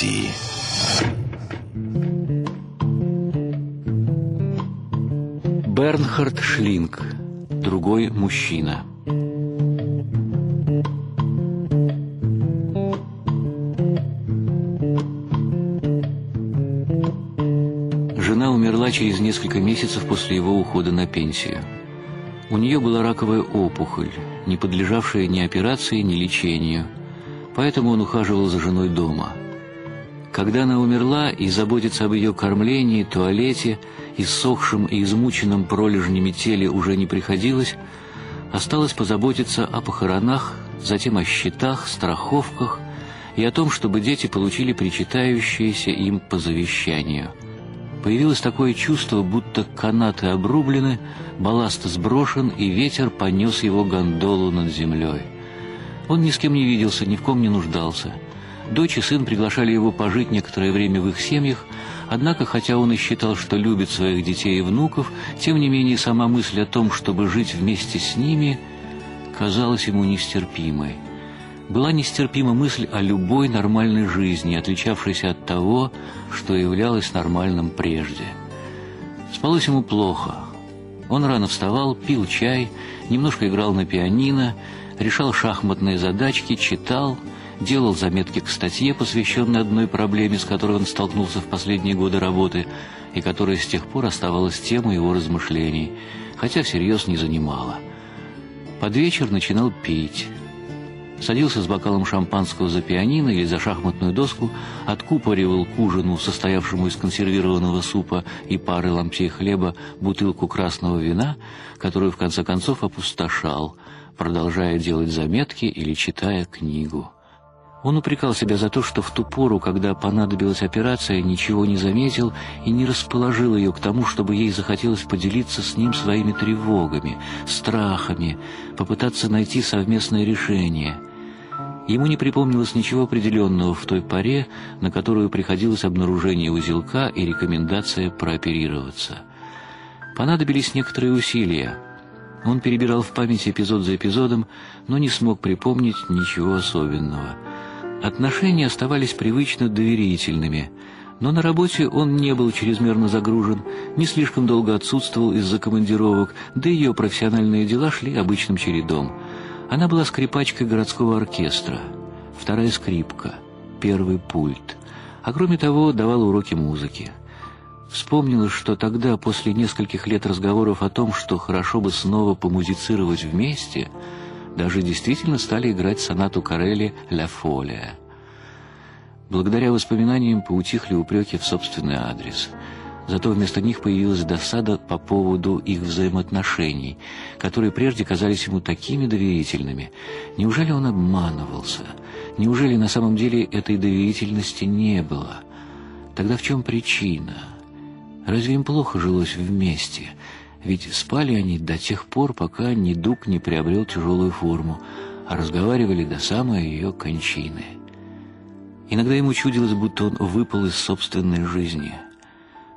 России. Бернхард Шлинг. Другой мужчина. Жена умерла через несколько месяцев после его ухода на пенсию. У нее была раковая опухоль, не подлежавшая ни операции, ни лечению, поэтому он ухаживал за женой дома. Когда она умерла, и заботиться об ее кормлении, туалете, иссохшем и измученном пролежнями теле уже не приходилось, осталось позаботиться о похоронах, затем о счетах, страховках и о том, чтобы дети получили причитающиеся им по завещанию – Появилось такое чувство, будто канаты обрублены, балласт сброшен, и ветер понес его гондолу над землей. Он ни с кем не виделся, ни в ком не нуждался. Дочь и сын приглашали его пожить некоторое время в их семьях, однако, хотя он и считал, что любит своих детей и внуков, тем не менее сама мысль о том, чтобы жить вместе с ними, казалась ему нестерпимой была нестерпима мысль о любой нормальной жизни, отличавшейся от того, что являлось нормальным прежде. Спалось ему плохо. Он рано вставал, пил чай, немножко играл на пианино, решал шахматные задачки, читал, делал заметки к статье, посвященной одной проблеме, с которой он столкнулся в последние годы работы, и которая с тех пор оставалась темой его размышлений, хотя всерьез не занимала. Под вечер начинал пить – садился с бокалом шампанского за пианино или за шахматную доску, откупоривал к ужину, состоявшему из консервированного супа и пары ломтей хлеба, бутылку красного вина, которую в конце концов опустошал, продолжая делать заметки или читая книгу. Он упрекал себя за то, что в ту пору, когда понадобилась операция, ничего не заметил и не расположил ее к тому, чтобы ей захотелось поделиться с ним своими тревогами, страхами, попытаться найти совместное решение – Ему не припомнилось ничего определенного в той паре, на которую приходилось обнаружение узелка и рекомендация прооперироваться. Понадобились некоторые усилия. Он перебирал в памяти эпизод за эпизодом, но не смог припомнить ничего особенного. Отношения оставались привычно доверительными, но на работе он не был чрезмерно загружен, не слишком долго отсутствовал из-за командировок, да и ее профессиональные дела шли обычным чередом – она была скрипачкой городского оркестра, вторая скрипка, первый пульт, а кроме того давала уроки музыки. Вспомнила, что тогда, после нескольких лет разговоров о том, что хорошо бы снова помузицировать вместе, даже действительно стали играть сонату Карелли «Ля Фолия». Благодаря воспоминаниям поутихли упреки в собственный адрес – Зато вместо них появилась досада по поводу их взаимоотношений, которые прежде казались ему такими доверительными. Неужели он обманывался? Неужели на самом деле этой доверительности не было? Тогда в чем причина? Разве им плохо жилось вместе? Ведь спали они до тех пор, пока недуг не приобрел тяжелую форму, а разговаривали до самой ее кончины. Иногда ему чудилось, будто он выпал из собственной жизни –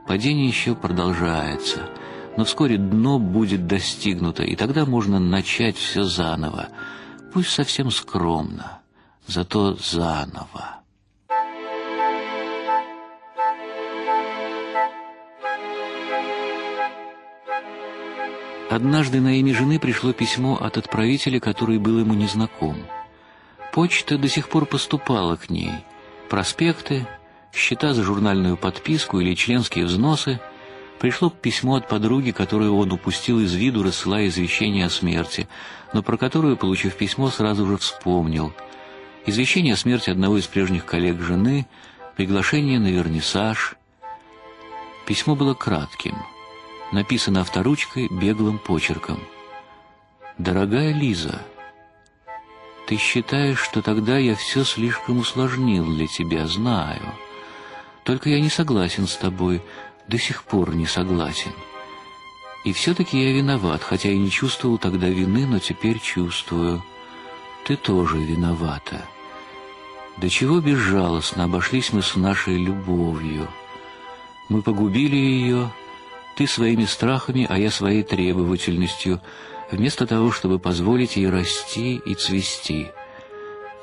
Падение еще продолжается, но вскоре дно будет достигнуто, и тогда можно начать все заново, пусть совсем скромно, зато заново. Однажды на имя жены пришло письмо от отправителя, который был ему незнаком. Почта до сих пор поступала к ней. Проспекты, счета за журнальную подписку или членские взносы, пришло письмо от подруги, которую он упустил из виду, рассылая извещение о смерти, но про которую, получив письмо, сразу же вспомнил. Извещение о смерти одного из прежних коллег жены, приглашение на вернисаж. Письмо было кратким, написано авторучкой беглым почерком. «Дорогая Лиза, ты считаешь, что тогда я все слишком усложнил для тебя, знаю». Только я не согласен с тобой, до сих пор не согласен. И все-таки я виноват, хотя и не чувствовал тогда вины, но теперь чувствую. Ты тоже виновата. До чего безжалостно обошлись мы с нашей любовью. Мы погубили ее, ты своими страхами, а я своей требовательностью, вместо того, чтобы позволить ей расти и цвести —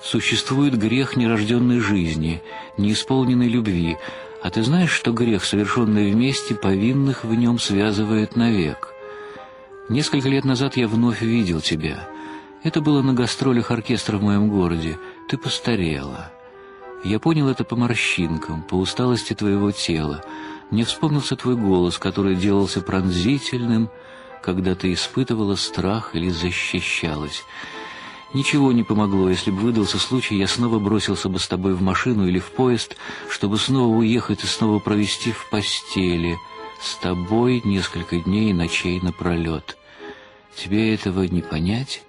Существует грех нерожденной жизни, неисполненной любви, а ты знаешь, что грех, совершенный вместе, повинных в нем связывает навек? Несколько лет назад я вновь видел тебя. Это было на гастролях оркестра в моем городе. Ты постарела. Я понял это по морщинкам, по усталости твоего тела. Мне вспомнился твой голос, который делался пронзительным, когда ты испытывала страх или защищалась. Ничего не помогло, если бы выдался случай, я снова бросился бы с тобой в машину или в поезд, чтобы снова уехать и снова провести в постели с тобой несколько дней и ночей напролет. Тебе этого не понять?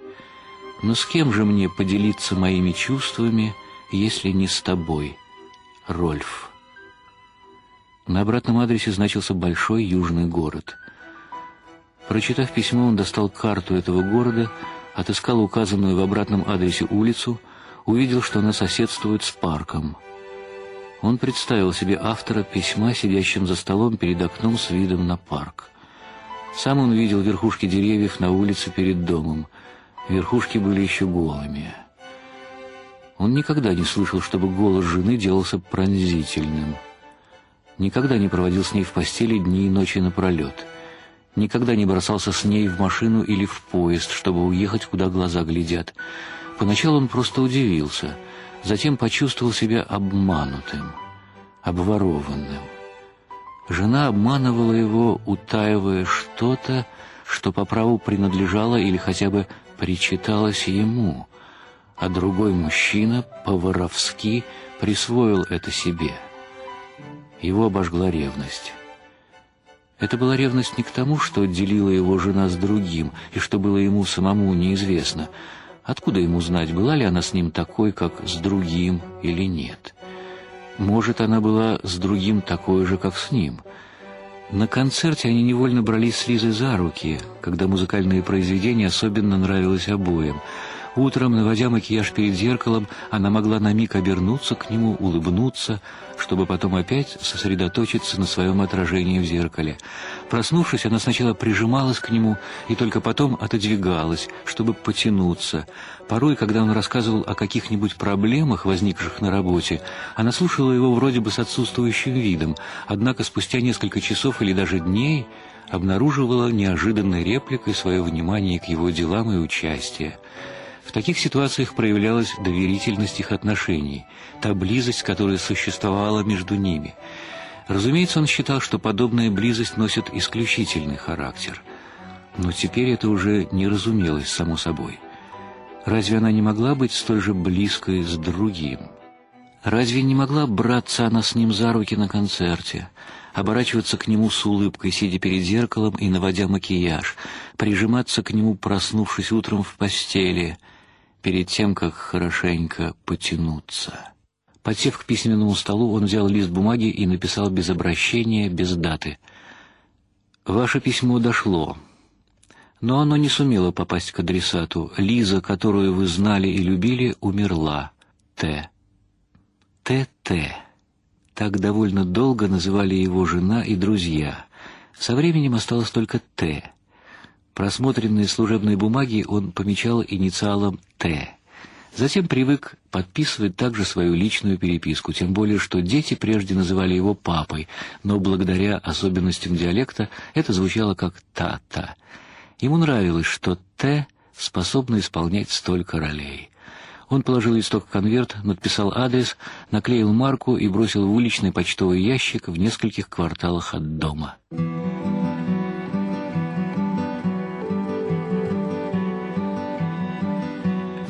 Но с кем же мне поделиться моими чувствами, если не с тобой, Рольф?» На обратном адресе значился большой южный город. Прочитав письмо, он достал карту этого города, отыскал указанную в обратном адресе улицу, увидел, что она соседствует с парком. Он представил себе автора письма, сидящим за столом перед окном с видом на парк. Сам он видел верхушки деревьев на улице перед домом. Верхушки были еще голыми. Он никогда не слышал, чтобы голос жены делался пронзительным — Никогда не проводил с ней в постели дни и ночи напролет. Никогда не бросался с ней в машину или в поезд, чтобы уехать, куда глаза глядят. Поначалу он просто удивился, затем почувствовал себя обманутым, обворованным. Жена обманывала его, утаивая что-то, что по праву принадлежало или хотя бы причиталось ему, а другой мужчина по-воровски присвоил это себе — его обожгла ревность. Это была ревность не к тому, что делила его жена с другим, и что было ему самому неизвестно. Откуда ему знать, была ли она с ним такой, как с другим, или нет? Может, она была с другим такой же, как с ним. На концерте они невольно брались с Лизой за руки, когда музыкальные произведения особенно нравилось обоим — Утром, наводя макияж перед зеркалом, она могла на миг обернуться к нему, улыбнуться, чтобы потом опять сосредоточиться на своем отражении в зеркале. Проснувшись, она сначала прижималась к нему и только потом отодвигалась, чтобы потянуться. Порой, когда он рассказывал о каких-нибудь проблемах, возникших на работе, она слушала его вроде бы с отсутствующим видом, однако спустя несколько часов или даже дней обнаруживала неожиданной репликой свое внимание к его делам и участие. В таких ситуациях проявлялась доверительность их отношений, та близость, которая существовала между ними. Разумеется, он считал, что подобная близость носит исключительный характер. Но теперь это уже не разумелось само собой. Разве она не могла быть столь же близкой с другим? Разве не могла браться она с ним за руки на концерте, оборачиваться к нему с улыбкой, сидя перед зеркалом и наводя макияж, прижиматься к нему, проснувшись утром в постели — перед тем, как хорошенько потянуться. Подсев к письменному столу, он взял лист бумаги и написал без обращения, без даты. «Ваше письмо дошло, но оно не сумело попасть к адресату. Лиза, которую вы знали и любили, умерла. Т. Т.Т. Так довольно долго называли его жена и друзья. Со временем осталось только Т. Просмотренные служебные бумаги он помечал инициалом «Т». Затем привык подписывать также свою личную переписку, тем более, что дети прежде называли его папой, но благодаря особенностям диалекта это звучало как «та-та». Ему нравилось, что «Т» способна исполнять столько ролей. Он положил листок в конверт, надписал адрес, наклеил марку и бросил в уличный почтовый ящик в нескольких кварталах от дома.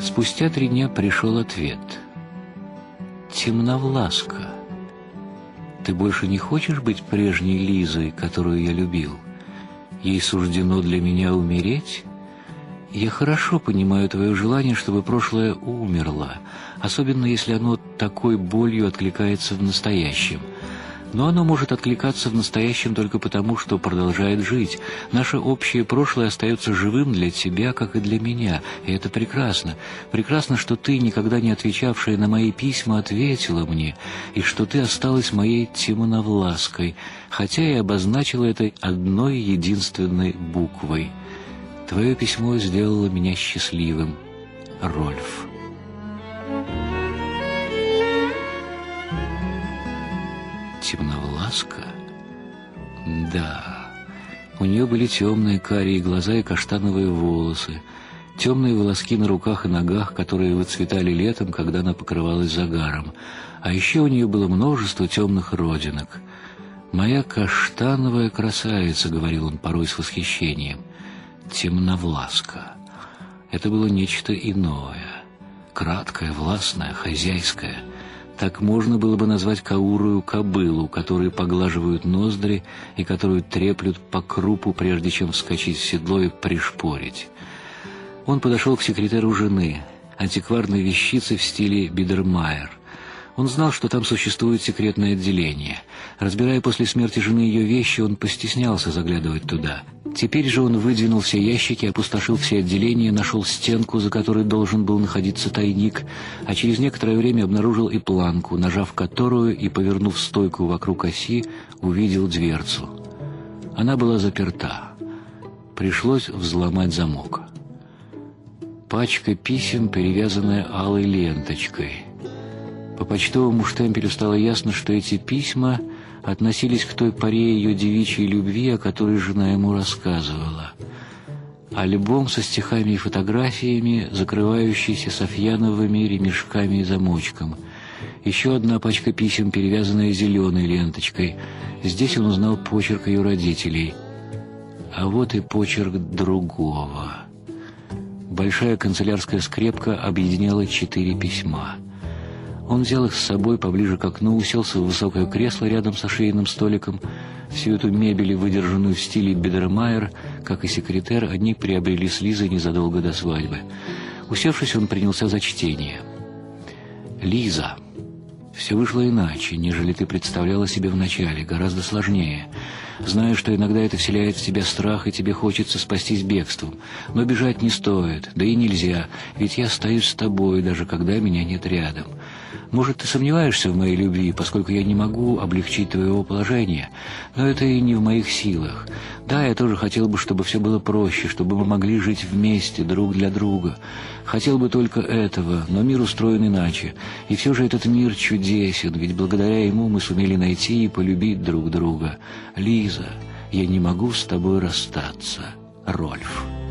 Спустя три дня пришел ответ. «Темновласка, ты больше не хочешь быть прежней Лизой, которую я любил? Ей суждено для меня умереть?» Я хорошо понимаю твое желание, чтобы прошлое умерло, особенно если оно такой болью откликается в настоящем. Но оно может откликаться в настоящем только потому, что продолжает жить. Наше общее прошлое остается живым для тебя, как и для меня. И это прекрасно. Прекрасно, что ты, никогда не отвечавшая на мои письма, ответила мне, и что ты осталась моей темновлаской, хотя и обозначила это одной единственной буквой. Твое письмо сделало меня счастливым, Рольф. Темновласка? Да. У нее были темные карие глаза и каштановые волосы, темные волоски на руках и ногах, которые выцветали летом, когда она покрывалась загаром. А еще у нее было множество темных родинок. «Моя каштановая красавица», — говорил он порой с восхищением, — «темновласка». Это было нечто иное, краткое, властное, хозяйское — так можно было бы назвать каурую кобылу, которые поглаживают ноздри и которую треплют по крупу, прежде чем вскочить в седло и пришпорить. Он подошел к секретару жены, антикварной вещице в стиле Бидермайер — он знал, что там существует секретное отделение. Разбирая после смерти жены ее вещи, он постеснялся заглядывать туда. Теперь же он выдвинул все ящики, опустошил все отделения, нашел стенку, за которой должен был находиться тайник, а через некоторое время обнаружил и планку, нажав которую и повернув стойку вокруг оси, увидел дверцу. Она была заперта. Пришлось взломать замок. Пачка писем, перевязанная алой ленточкой — по почтовому штемпелю стало ясно, что эти письма относились к той поре ее девичьей любви, о которой жена ему рассказывала. Альбом со стихами и фотографиями, закрывающийся софьяновыми ремешками и замочком. Еще одна пачка писем, перевязанная зеленой ленточкой. Здесь он узнал почерк ее родителей. А вот и почерк другого. Большая канцелярская скрепка объединяла четыре письма — он взял их с собой поближе к окну, уселся в высокое кресло рядом со шейным столиком. Всю эту мебель, выдержанную в стиле Бедермайер, как и секретарь, они приобрели с Лизой незадолго до свадьбы. Усевшись, он принялся за чтение. «Лиза, все вышло иначе, нежели ты представляла себе вначале, гораздо сложнее». Знаю, что иногда это вселяет в тебя страх, и тебе хочется спастись бегством. Но бежать не стоит, да и нельзя, ведь я остаюсь с тобой, даже когда меня нет рядом. Может, ты сомневаешься в моей любви, поскольку я не могу облегчить твоего положения, но это и не в моих силах. Да, я тоже хотел бы, чтобы все было проще, чтобы мы могли жить вместе, друг для друга. Хотел бы только этого, но мир устроен иначе. И все же этот мир чудесен, ведь благодаря ему мы сумели найти и полюбить друг друга. Лиза, я не могу с тобой расстаться. Рольф.